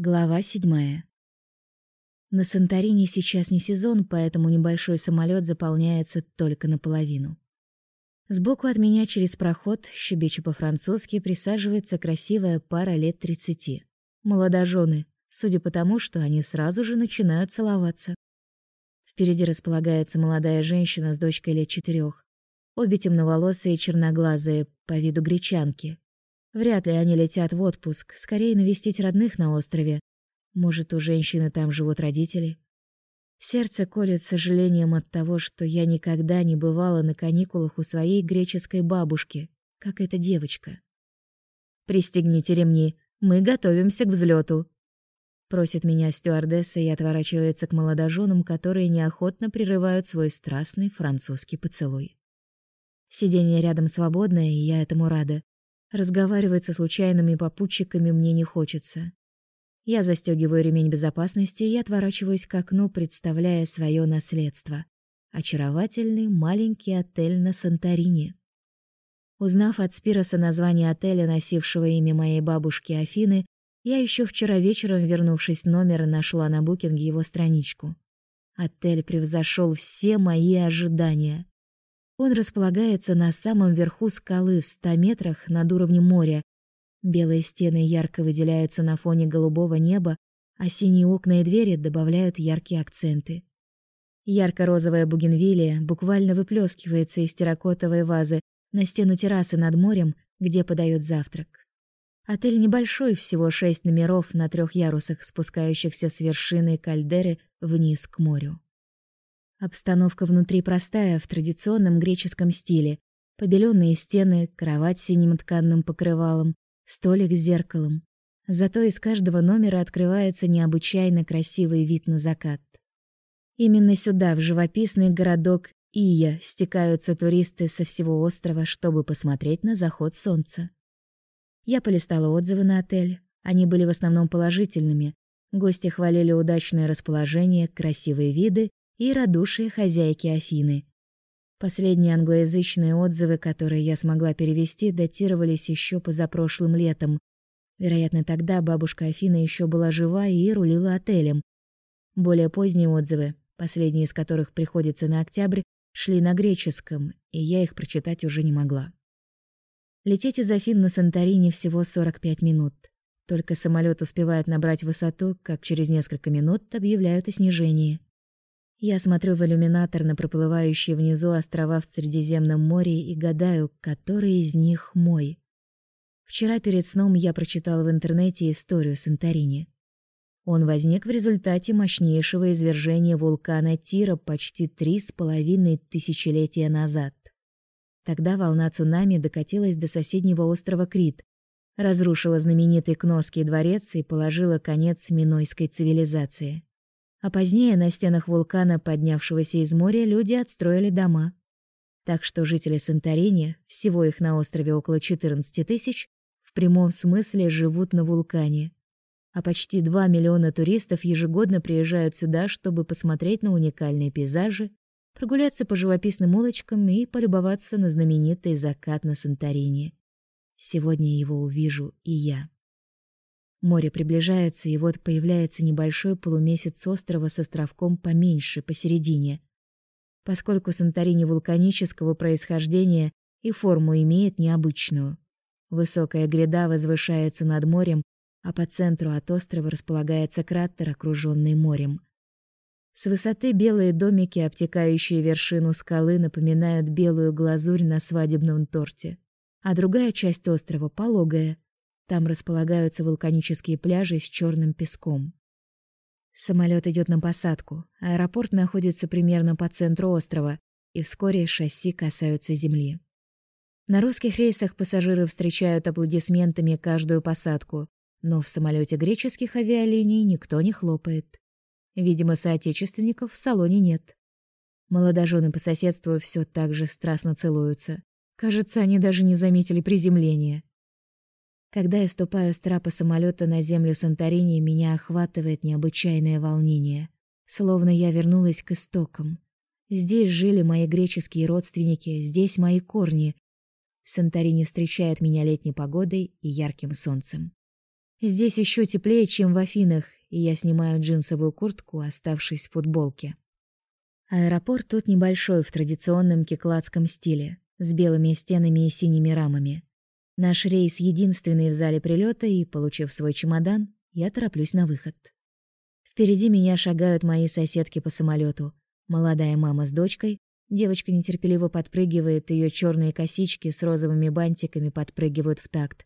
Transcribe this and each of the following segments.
Глава седьмая. На Санторини сейчас не сезон, поэтому небольшой самолет заполняется только наполовину. Сбоку от меня через проход, щебечу по-французски, присаживается красивая пара лет тридцати. Молодожены, судя по тому, что они сразу же начинают целоваться. Впереди располагается молодая женщина с дочкой лет четырех. Обе темноволосые и черноглазые, по виду гречанки, Вряд ли они летят в отпуск, скорее навестить родных на острове. Может, у женщины там живут родители? Сердце колет сожалением от того, что я никогда не бывала на каникулах у своей греческой бабушки, как эта девочка. «Пристегните ремни, мы готовимся к взлету. Просит меня стюардесса и отворачивается к молодоженам, которые неохотно прерывают свой страстный французский поцелуй. Сиденье рядом свободное, и я этому рада. Разговаривать со случайными попутчиками мне не хочется. Я застегиваю ремень безопасности и отворачиваюсь к окну, представляя свое наследство. Очаровательный маленький отель на Санторини. Узнав от Спироса название отеля, носившего имя моей бабушки Афины, я еще вчера вечером, вернувшись в номер, нашла на букинге его страничку. Отель превзошел все мои ожидания. Он располагается на самом верху скалы в ста метрах над уровнем моря. Белые стены ярко выделяются на фоне голубого неба, а синие окна и двери добавляют яркие акценты. Ярко-розовая бугенвиллия буквально выплескивается из терракотовой вазы на стену террасы над морем, где подают завтрак. Отель небольшой, всего шесть номеров на трех ярусах, спускающихся с вершины кальдеры вниз к морю. Обстановка внутри простая, в традиционном греческом стиле. Побеленные стены, кровать с синим тканным покрывалом, столик с зеркалом. Зато из каждого номера открывается необычайно красивый вид на закат. Именно сюда, в живописный городок Ия, стекаются туристы со всего острова, чтобы посмотреть на заход солнца. Я полистала отзывы на отель. Они были в основном положительными. Гости хвалили удачное расположение, красивые виды и радушие хозяйки Афины. Последние англоязычные отзывы, которые я смогла перевести, датировались еще позапрошлым летом. Вероятно, тогда бабушка Афина еще была жива и рулила отелем. Более поздние отзывы, последние из которых приходятся на октябрь, шли на греческом, и я их прочитать уже не могла. Лететь из Афин на Санторини всего 45 минут. Только самолет успевает набрать высоту, как через несколько минут объявляют о снижении. Я смотрю в иллюминатор на проплывающие внизу острова в Средиземном море и гадаю, который из них мой. Вчера перед сном я прочитала в интернете историю Санторини. Он возник в результате мощнейшего извержения вулкана Тира почти три с половиной тысячелетия назад. Тогда волна цунами докатилась до соседнего острова Крит, разрушила знаменитый Кносский дворец и положила конец минойской цивилизации. А позднее на стенах вулкана, поднявшегося из моря, люди отстроили дома. Так что жители Санторини, всего их на острове около 14 тысяч, в прямом смысле живут на вулкане. А почти 2 миллиона туристов ежегодно приезжают сюда, чтобы посмотреть на уникальные пейзажи, прогуляться по живописным улочкам и полюбоваться на знаменитый закат на Санторини. Сегодня его увижу и я. Море приближается, и вот появляется небольшой полумесяц острова с островком поменьше посередине. Поскольку Санторини вулканического происхождения и форму имеет необычную. Высокая гряда возвышается над морем, а по центру от острова располагается кратер, окружённый морем. С высоты белые домики, обтекающие вершину скалы, напоминают белую глазурь на свадебном торте, а другая часть острова пологая — там располагаются вулканические пляжи с черным песком. Самолет идет на посадку. Аэропорт находится примерно по центру острова, и вскоре шасси касаются земли. На русских рейсах пассажиры встречают аплодисментами каждую посадку, но в самолете греческих авиалиний никто не хлопает. Видимо, соотечественников в салоне нет. Молодожены по соседству все так же страстно целуются. Кажется, они даже не заметили приземления. Когда я ступаю с трапа самолета на землю Санторини, меня охватывает необычайное волнение, словно я вернулась к истокам. Здесь жили мои греческие родственники, здесь мои корни. Санторини встречает меня летней погодой и ярким солнцем. Здесь еще теплее, чем в Афинах, и я снимаю джинсовую куртку, оставшись в футболке. Аэропорт тут небольшой в традиционном кикладском стиле, с белыми стенами и синими рамами. Наш рейс единственный в зале прилета, и, получив свой чемодан, я тороплюсь на выход. Впереди меня шагают мои соседки по самолету. Молодая мама с дочкой, девочка нетерпеливо подпрыгивает, ее черные косички с розовыми бантиками подпрыгивают в такт.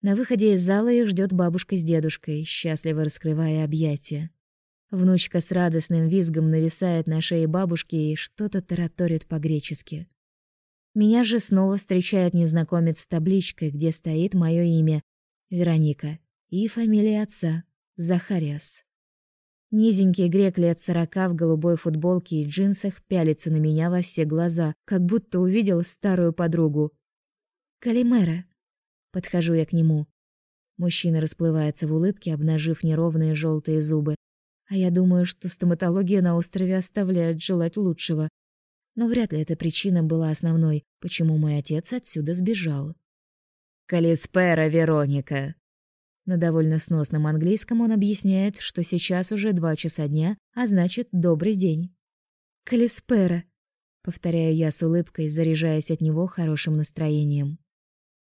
На выходе из зала их ждет бабушка с дедушкой, счастливо раскрывая объятия. Внучка с радостным визгом нависает на шее бабушки и что-то тараторит по-гречески. Меня же снова встречает незнакомец с табличкой, где стоит мое имя Вероника и фамилия отца Захариас. Низенький грек лет сорока в голубой футболке и джинсах пялится на меня во все глаза, как будто увидел старую подругу. «Калимера», Подхожу я к нему. Мужчина расплывается в улыбке, обнажив неровные желтые зубы. А я думаю, что стоматология на острове оставляет желать лучшего. Но вряд ли эта причина была основной, почему мой отец отсюда сбежал. «Калиспера, Вероника!» На довольно сносном английском он объясняет, что сейчас уже два часа дня, а значит, добрый день. «Калиспера!» — повторяю я с улыбкой, заряжаясь от него хорошим настроением.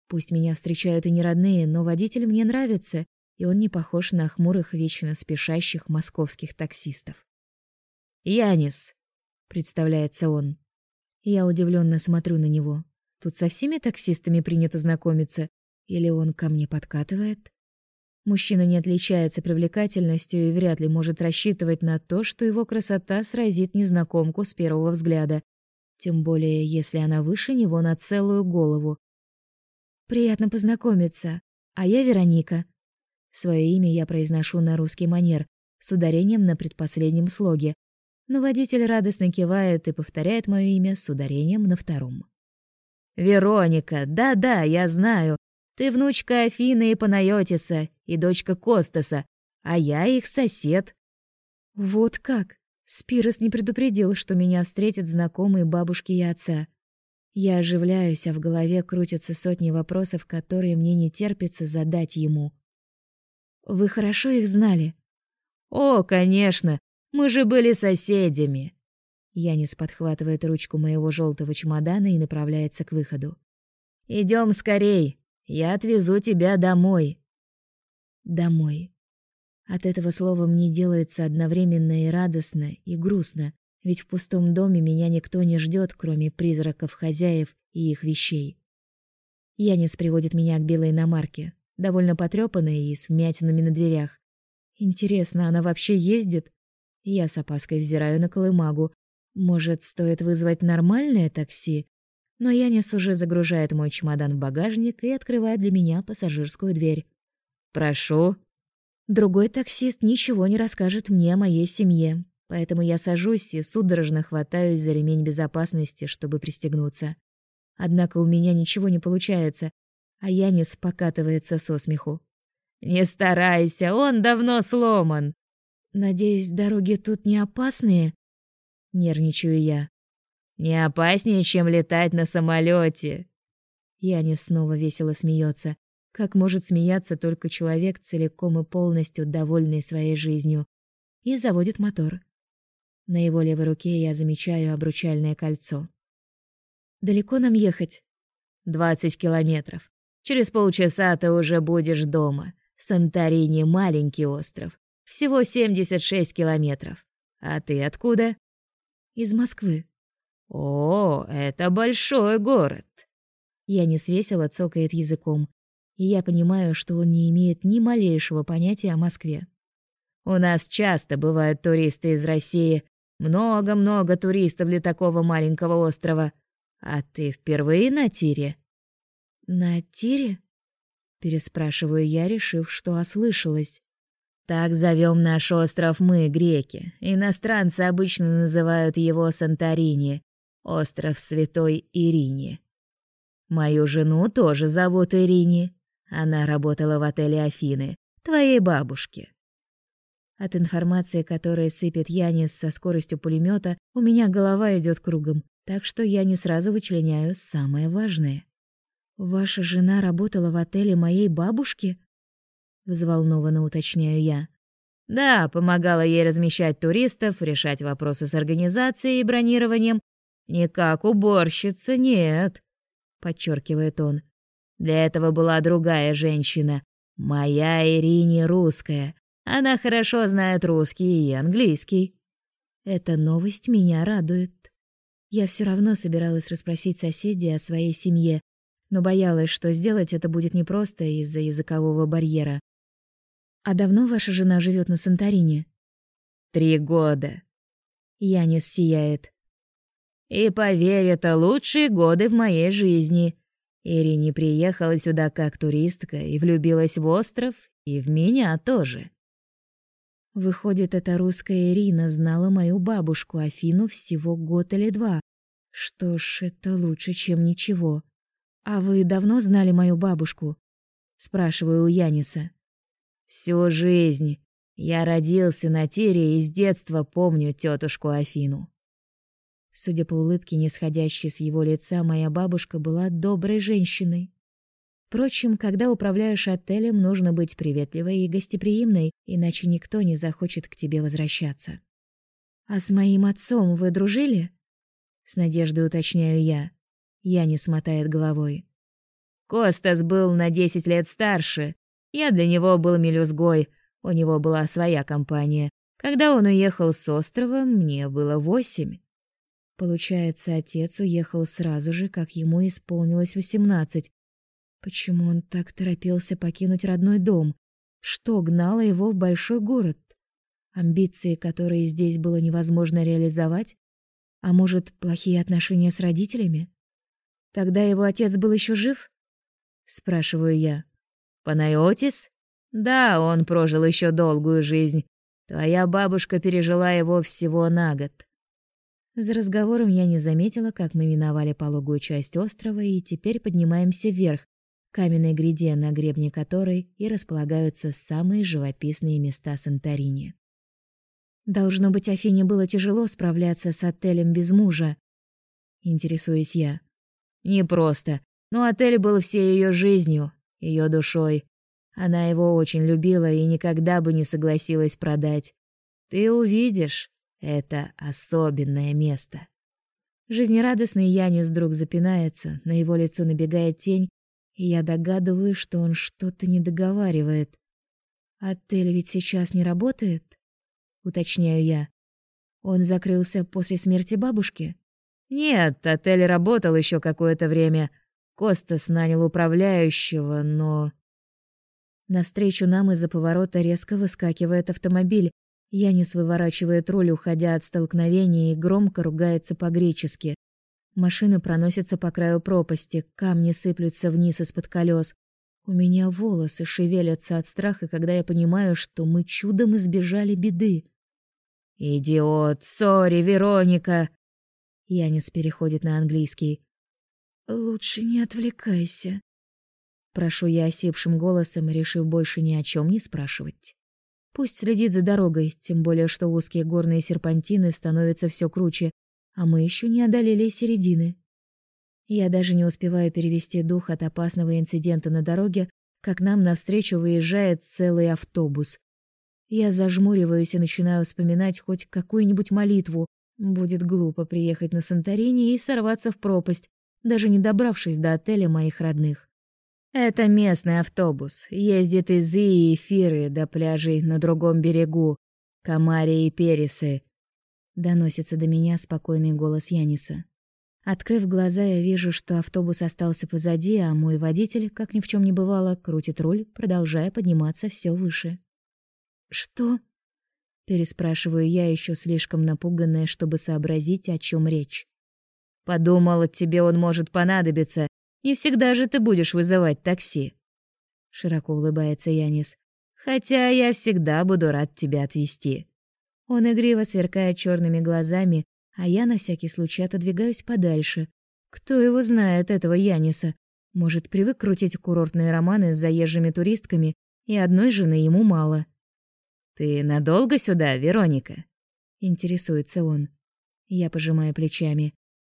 Пусть меня встречают и не родные, но водитель мне нравится, и он не похож на хмурых, вечно спешащих московских таксистов. «Янис», — представляется он. Я удивленно смотрю на него. Тут со всеми таксистами принято знакомиться, или он ко мне подкатывает? Мужчина не отличается привлекательностью и вряд ли может рассчитывать на то, что его красота сразит незнакомку с первого взгляда, тем более если она выше него на целую голову. Приятно познакомиться. А я Вероника. Свое имя я произношу на русский манер, с ударением на предпоследнем слоге. Но водитель радостно кивает и повторяет мое имя с ударением на втором. Вероника, да-да, я знаю. Ты внучка Афины и Панайотиса, и дочка Костаса, а я их сосед. Вот как. Спирос не предупредил, что меня встретят знакомые бабушки и отца. Я оживляюсь, а в голове крутятся сотни вопросов, которые мне не терпится задать ему. Вы хорошо их знали? О, конечно, мы же были соседями. Янис подхватывает ручку моего желтого чемодана и направляется к выходу. Идем скорей, я отвезу тебя домой. Домой. От этого слова мне делается одновременно и радостно, и грустно, ведь в пустом доме меня никто не ждет, кроме призраков хозяев и их вещей. Янис приводит меня к белой иномарке, довольно потрёпанной и с вмятинами на дверях. Интересно, она вообще ездит? Я с опаской взираю на колымагу. Может, стоит вызвать нормальное такси? Но Янис уже загружает мой чемодан в багажник и открывает для меня пассажирскую дверь. «Прошу». Другой таксист ничего не расскажет мне о моей семье, Поэтому я сажусь и судорожно хватаюсь за ремень безопасности, чтобы пристегнуться. Однако у меня ничего не получается, а Янис покатывается со смеху. «Не старайся, он давно сломан!» «Надеюсь, дороги тут не опасные?» Нервничаю я. «Не опаснее, чем летать на самолете. Янис снова весело смеется. Как может смеяться только человек, целиком и полностью довольный своей жизнью? И заводит мотор. На его левой руке я замечаю обручальное кольцо. Далеко нам ехать? Двадцать километров. Через полчаса ты уже будешь дома. Санторини маленький остров. Всего семьдесят шесть километров. А ты откуда? Из Москвы. О, это большой город. Я не свесила, цокает языком, и я понимаю, что он не имеет ни малейшего понятия о Москве. У нас часто бывают туристы из России, много-много туристов для такого маленького острова. А ты впервые на Тире? На Тире? Переспрашиваю я, решив, что ослышалась. Так зовем наш остров мы, греки. Иностранцы обычно называют его Санторини, остров Святой Ирине. Мою жену тоже зовут Ирине. Она работала в отеле Афины, твоей бабушки. От информации, которая сыпет Янис со скоростью пулемета, у меня голова идет кругом, так что я не сразу вычленяю самое важное. Ваша жена работала в отеле моей бабушки? Взволнованно уточняю я. Да, помогала ей размещать туристов, решать вопросы с организацией и бронированием. Не как уборщица, нет, подчеркивает он. Для этого была другая женщина, моя Ирине русская. Она хорошо знает русский и английский. Эта новость меня радует. Я все равно собиралась расспросить соседей о своей семье, но боялась, что сделать это будет непросто из-за языкового барьера. А давно ваша жена живет на Санторини? Три года. Янис сияет. И поверь, это лучшие годы в моей жизни. Ирине приехала сюда как туристка и влюбилась в остров, и в меня тоже. Выходит, эта русская Ирина знала мою бабушку Афину всего год или два. Что ж, это лучше, чем ничего. А вы давно знали мою бабушку? спрашиваю у Яниса. Всю жизнь. Я родился на Тире и с детства помню тетушку Афину. Судя по улыбке, не сходящей с его лица, моя бабушка была доброй женщиной. Впрочем, когда управляешь отелем, нужно быть приветливой и гостеприимной, иначе никто не захочет к тебе возвращаться. А с моим отцом вы дружили? С надеждой уточняю я. Я не смотает головой. Костас был на десять лет старше. Я для него был мелюзгой. У него была своя компания. Когда он уехал с острова, мне было восемь. Получается, отец уехал сразу же, как ему исполнилось восемнадцать. Почему он так торопился покинуть родной дом? Что гнало его в большой город? Амбиции, которые здесь было невозможно реализовать? А может, плохие отношения с родителями? Тогда его отец был еще жив? спрашиваю я. Панайотис? Да, он прожил еще долгую жизнь. Твоя бабушка пережила его всего на год. За разговором я не заметила, как мы миновали пологую часть острова и теперь поднимаемся вверх, каменной гряде, на гребне которой и располагаются самые живописные места Санторини. Должно быть, Афине было тяжело справляться с отелем без мужа. Интересуюсь я. Не просто, но отель был всей ее жизнью, ее душой. Она его очень любила и никогда бы не согласилась продать. Ты увидишь, это особенное место. Жизнерадостный Янис вдруг запинается, на его лицо набегает тень, и я догадываюсь, что он что-то не договаривает. Отель ведь сейчас не работает, уточняю я. Он закрылся после смерти бабушки. Нет, отель работал еще какое-то время. Костас нанял управляющего, но Навстречу нам из-за поворота резко выскакивает автомобиль. Янис выворачивает руль, уходя от столкновения, и громко ругается по-гречески. Машина проносится по краю пропасти, камни сыплются вниз из-под колес. У меня волосы шевелятся от страха, когда я понимаю, что мы чудом избежали беды. «Идиот! Сори, Вероника!» Янис переходит на английский. «Лучше не отвлекайся», — прошу я осипшим голосом, решив больше ни о чем не спрашивать. Пусть следит за дорогой, тем более что узкие горные серпантины становятся все круче, а мы еще не одолели середины. Я даже не успеваю перевести дух от опасного инцидента на дороге, как нам навстречу выезжает целый автобус. Я зажмуриваюсь и начинаю вспоминать хоть какую-нибудь молитву, Будет глупо приехать на Санторини и сорваться в пропасть, даже не добравшись до отеля моих родных. Это местный автобус, ездит из Ии и Фиры до пляжей на другом берегу, Камарии и Пересы. Доносится до меня спокойный голос Яниса. Открыв глаза, я вижу, что автобус остался позади, а мой водитель, как ни в чем не бывало, крутит руль, продолжая подниматься все выше. Что? переспрашиваю я, еще слишком напуганная, чтобы сообразить, о чем речь. Подумала, тебе он может понадобиться. Не всегда же ты будешь вызывать такси. Широко улыбается Янис. Хотя я всегда буду рад тебя отвезти. Он игриво сверкает черными глазами, а я на всякий случай отодвигаюсь подальше. Кто его знает, этого Яниса? Может, привык крутить курортные романы с заезжими туристками, и одной жены ему мало. «Ты надолго сюда, Вероника?» — интересуется он. Я пожимаю плечами.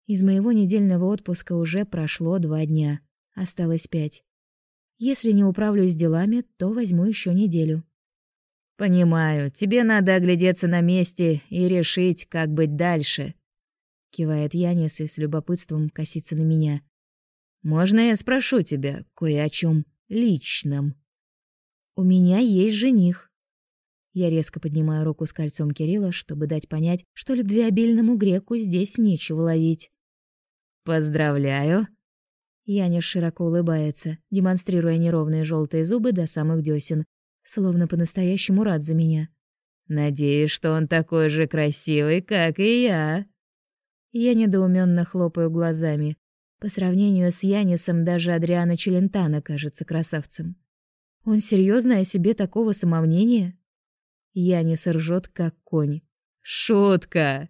Из моего недельного отпуска уже прошло два дня. Осталось пять. Если не управлюсь делами, то возьму еще неделю. Понимаю, тебе надо оглядеться на месте и решить, как быть дальше. Кивает Янис и с любопытством косится на меня. Можно я спрошу тебя кое о чем личном? У меня есть жених. Я резко поднимаю руку с кольцом Кирилла, чтобы дать понять, что любвеобильному греку здесь нечего ловить. Поздравляю. Янис широко улыбается, демонстрируя неровные желтые зубы до самых десен, словно по-настоящему рад за меня. Надеюсь, что он такой же красивый, как и я. Я недоуменно хлопаю глазами. По сравнению с Янисом даже Адриана Челентано кажется красавцем. Он серьезно о себе такого самомнения? Янис ржет, как конь. Шутка.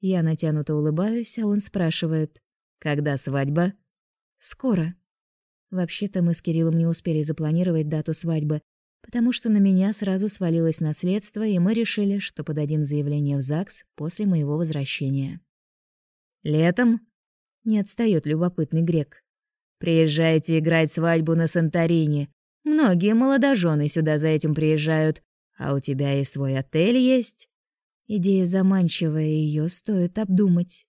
Я натянуто улыбаюсь, а он спрашивает: "Когда свадьба?" "Скоро". Вообще-то мы с Кириллом не успели запланировать дату свадьбы, потому что на меня сразу свалилось наследство, и мы решили, что подадим заявление в ЗАГС после моего возвращения. Летом? Не отстаёт любопытный грек. Приезжайте играть свадьбу на Санторини. Многие молодожены сюда за этим приезжают. А у тебя и свой отель есть? Идея заманчивая, её стоит обдумать.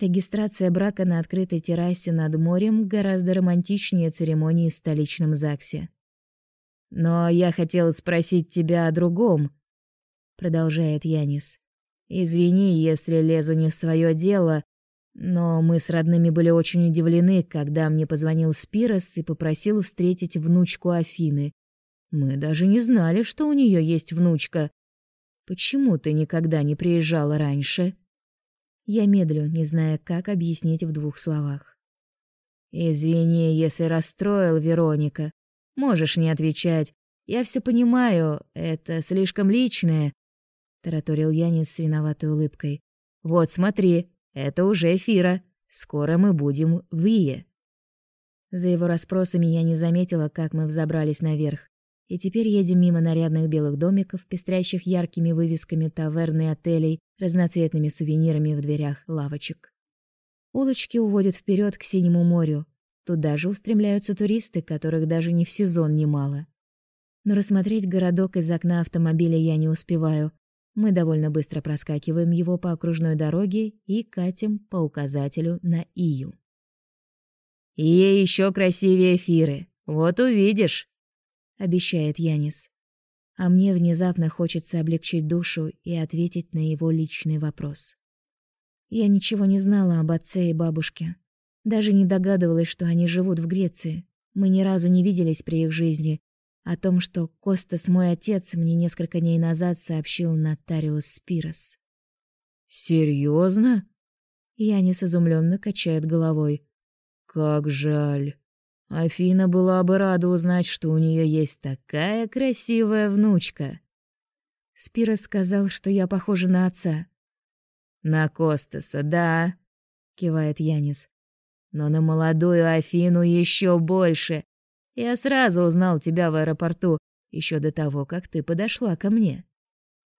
Регистрация брака на открытой террасе над морем гораздо романтичнее церемонии в столичном ЗАГСе. Но я хотел спросить тебя о другом, продолжает Янис. Извини, если лезу не в свое дело, но мы с родными были очень удивлены, когда мне позвонил Спирос и попросил встретить внучку Афины. Мы даже не знали, что у нее есть внучка. Почему ты никогда не приезжала раньше? Я медлю, не зная, как объяснить в двух словах. Извини, если расстроил Вероника. Можешь не отвечать. Я все понимаю, это слишком личное, тараторил Янис с виноватой улыбкой. Вот смотри, это уже Фира. Скоро мы будем в Ие. За его расспросами я не заметила, как мы взобрались наверх. И теперь едем мимо нарядных белых домиков, пестрящих яркими вывесками таверны и отелей, разноцветными сувенирами в дверях лавочек. Улочки уводят вперед к синему морю, Туда же устремляются туристы, которых даже не в сезон немало. Но рассмотреть городок из окна автомобиля я не успеваю. Мы довольно быстро проскакиваем его по окружной дороге и катим по указателю на Ию. «И еще красивее Фиры. Вот увидишь», — обещает Янис. А мне внезапно хочется облегчить душу и ответить на его личный вопрос. Я ничего не знала об отце и бабушке. Даже не догадывалась, что они живут в Греции. Мы ни разу не виделись при их жизни. О том, что Костас мой отец, мне несколько дней назад сообщил нотариус Спирос. Серьезно? Янис изумленно качает головой. Как жаль. Афина была бы рада узнать, что у нее есть такая красивая внучка. Спирос сказал, что я похожа на отца. На Костаса, да, кивает Янис но на молодую Афину еще больше. Я сразу узнал тебя в аэропорту, еще до того, как ты подошла ко мне.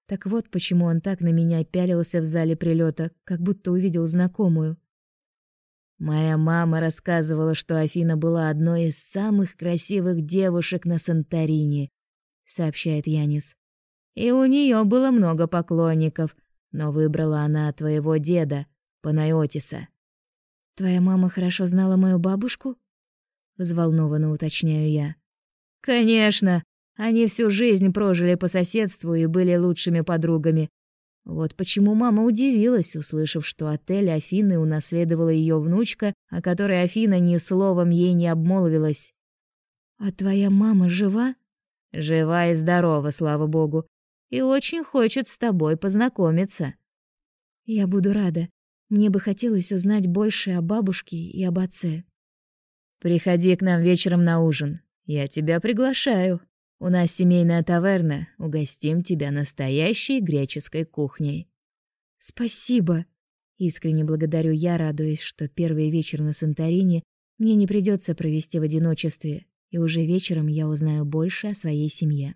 Так вот, почему он так на меня пялился в зале прилета, как будто увидел знакомую. Моя мама рассказывала, что Афина была одной из самых красивых девушек на Санторини, сообщает Янис. И у нее было много поклонников, но выбрала она твоего деда, Панайотиса. Твоя мама хорошо знала мою бабушку? взволнованно уточняю я. Конечно, они всю жизнь прожили по соседству и были лучшими подругами. Вот почему мама удивилась, услышав, что отель Афины унаследовала ее внучка, о которой Афина ни словом ей не обмолвилась. А твоя мама жива? Жива и здорова, слава богу, и очень хочет с тобой познакомиться. Я буду рада. Мне бы хотелось узнать больше о бабушке и об отце. Приходи к нам вечером на ужин. Я тебя приглашаю. У нас семейная таверна, угостим тебя настоящей греческой кухней. Спасибо. Искренне благодарю я, радуясь, что первый вечер на Санторини мне не придется провести в одиночестве, и уже вечером я узнаю больше о своей семье.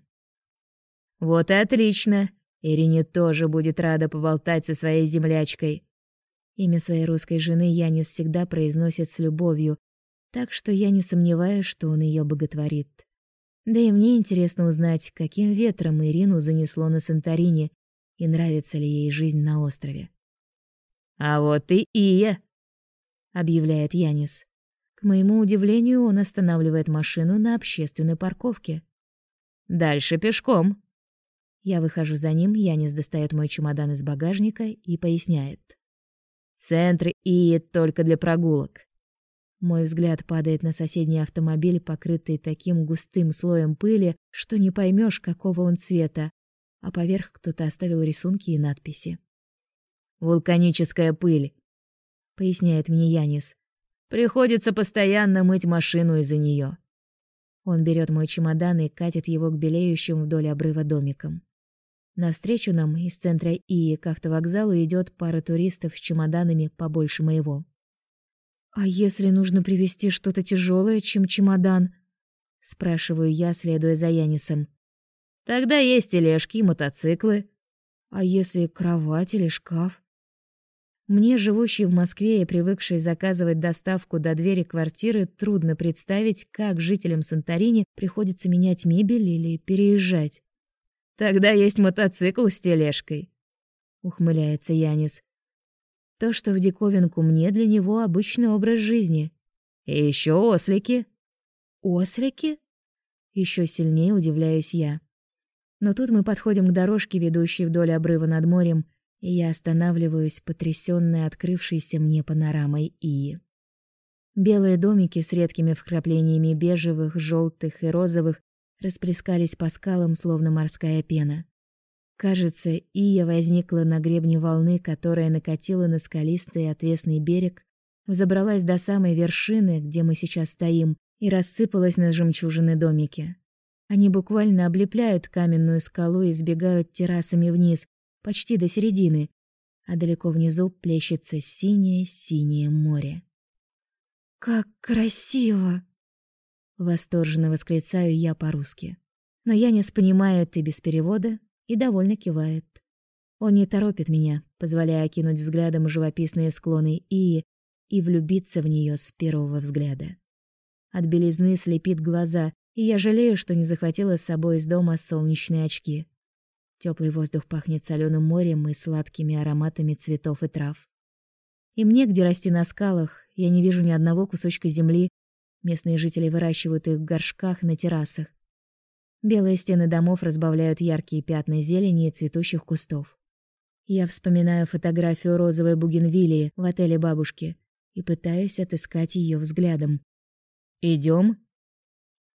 Вот и отлично. Ирине тоже будет рада поболтать со своей землячкой. Имя своей русской жены Янис всегда произносит с любовью, так что я не сомневаюсь, что он ее боготворит. Да и мне интересно узнать, каким ветром Ирину занесло на Санторини и нравится ли ей жизнь на острове. «А вот и Ия!» — объявляет Янис. К моему удивлению, он останавливает машину на общественной парковке. «Дальше пешком». Я выхожу за ним, Янис достает мой чемодан из багажника и поясняет. «Центр Ии только для прогулок». Мой взгляд падает на соседний автомобиль, покрытый таким густым слоем пыли, что не поймешь, какого он цвета, а поверх кто-то оставил рисунки и надписи. «Вулканическая пыль», — поясняет мне Янис. «Приходится постоянно мыть машину из-за нее. Он берет мой чемодан и катит его к белеющим вдоль обрыва домикам. Навстречу нам из центра ИИ к автовокзалу идет пара туристов с чемоданами побольше моего. «А если нужно привезти что-то тяжелое, чем чемодан?» — спрашиваю я, следуя за Янисом. «Тогда есть тележки и мотоциклы». «А если кровать или шкаф?» Мне, живущей в Москве и привыкшей заказывать доставку до двери квартиры, трудно представить, как жителям Санторини приходится менять мебель или переезжать. «Тогда есть мотоцикл с тележкой», — ухмыляется Янис. То, что в диковинку мне, для него обычный образ жизни. И еще ослики. Ослики? Еще сильнее удивляюсь я. Но тут мы подходим к дорожке, ведущей вдоль обрыва над морем, и я останавливаюсь, потрясённая открывшейся мне панорамой Ии. Белые домики с редкими вкраплениями бежевых, желтых и розовых расплескались по скалам, словно морская пена. Кажется, Ия возникла на гребне волны, которая накатила на скалистый отвесный берег, взобралась до самой вершины, где мы сейчас стоим, и рассыпалась на жемчужины домики. Они буквально облепляют каменную скалу и сбегают террасами вниз, почти до середины, а далеко внизу плещется синее-синее море. «Как красиво!» Восторженно восклицаю я по-русски. Но Янис понимает и без перевода, и довольно кивает. Он не торопит меня, позволяя окинуть взглядом живописные склоны Ии и влюбиться в нее с первого взгляда. От белизны слепит глаза, и я жалею, что не захватила с собой из дома солнечные очки. Теплый воздух пахнет соленым морем и сладкими ароматами цветов и трав. Им негде расти на скалах, я не вижу ни одного кусочка земли. Местные жители выращивают их в горшках на террасах. Белые стены домов разбавляют яркие пятна зелени и цветущих кустов. Я вспоминаю фотографию розовой бугенвиллии в отеле бабушки и пытаюсь отыскать ее взглядом. Идем.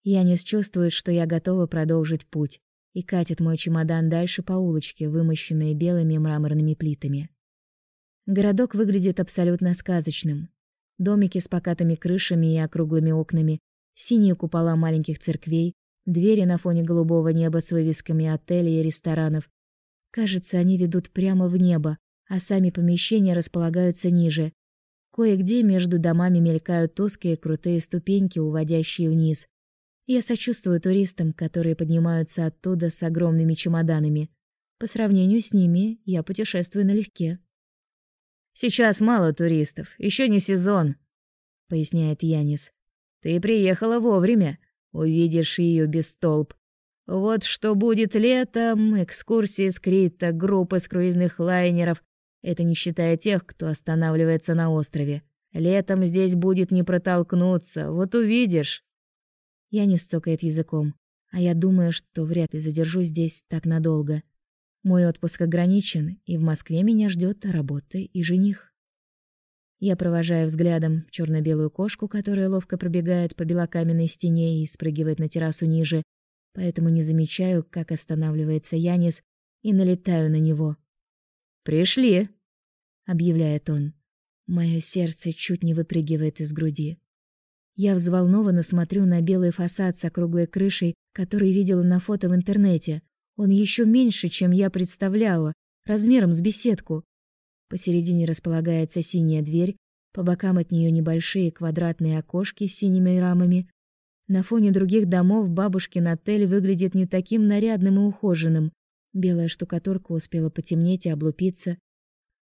Янис чувствует, что я готова продолжить путь, и катит мой чемодан дальше по улочке, вымощенной белыми мраморными плитами. Городок выглядит абсолютно сказочным. Домики с покатыми крышами и округлыми окнами, синие купола маленьких церквей, Двери на фоне голубого неба с вывесками отелей и ресторанов. Кажется, они ведут прямо в небо, а сами помещения располагаются ниже. Кое-где между домами мелькают узкие крутые ступеньки, уводящие вниз. Я сочувствую туристам, которые поднимаются оттуда с огромными чемоданами. По сравнению с ними, я путешествую налегке. Сейчас мало туристов, еще не сезон, поясняет Янис. Ты приехала вовремя. Увидишь ее без толп. Вот что будет летом, экскурсии с Крита, группы с круизных лайнеров. Это не считая тех, кто останавливается на острове. Летом здесь будет не протолкнуться, вот увидишь. Я не стокает языком, а я думаю, что вряд ли задержусь здесь так надолго. Мой отпуск ограничен, и в Москве меня ждет работа и жених. Я провожаю взглядом черно белую кошку, которая ловко пробегает по белокаменной стене и спрыгивает на террасу ниже, поэтому не замечаю, как останавливается Янис, и налетаю на него. «Пришли!» — объявляет он. Мое сердце чуть не выпрыгивает из груди. Я взволнованно смотрю на белый фасад с округлой крышей, который видела на фото в интернете. Он еще меньше, чем я представляла, размером с беседку. Посередине располагается синяя дверь, по бокам от нее небольшие квадратные окошки с синими рамами. На фоне других домов бабушкин отель выглядит не таким нарядным и ухоженным. Белая штукатурка успела потемнеть и облупиться.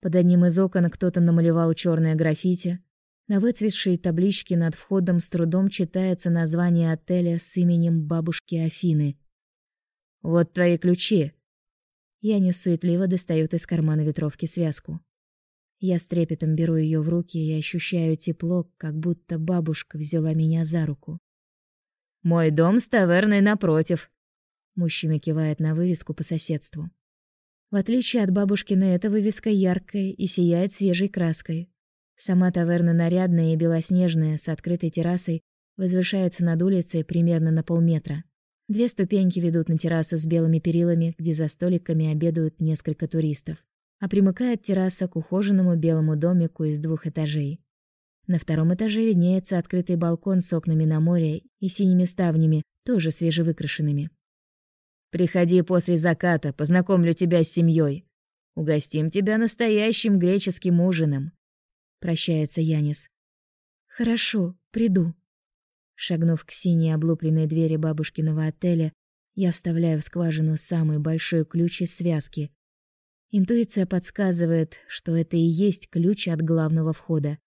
Под одним из окон кто-то намалевал черное граффити. На выцветшей табличке над входом с трудом читается название отеля с именем бабушки Афины. «Вот твои ключи». Янис суетливо достает из кармана ветровки связку. Я с трепетом беру ее в руки и ощущаю тепло, как будто бабушка взяла меня за руку. «Мой дом с таверной напротив», — мужчина кивает на вывеску по соседству. В отличие от бабушкины, эта вывеска яркая и сияет свежей краской. Сама таверна нарядная и белоснежная, с открытой террасой, возвышается над улицей примерно на полметра. Две ступеньки ведут на террасу с белыми перилами, где за столиками обедают несколько туристов. А примыкает терраса к ухоженному белому домику из двух этажей. На втором этаже виднеется открытый балкон с окнами на море и синими ставнями, тоже свежевыкрашенными. Приходи после заката, познакомлю тебя с семьей. Угостим тебя настоящим греческим ужином. Прощается Янис. Хорошо, приду. Шагнув к синей облупленной двери бабушкиного отеля, я вставляю в скважину самый большой ключ из связки. Интуиция подсказывает, что это и есть ключ от главного входа.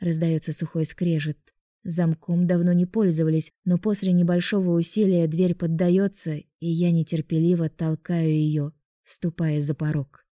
Раздается сухой скрежет, Замком давно не пользовались, но после небольшого усилия дверь поддается, и я нетерпеливо толкаю ее, ступая за порог.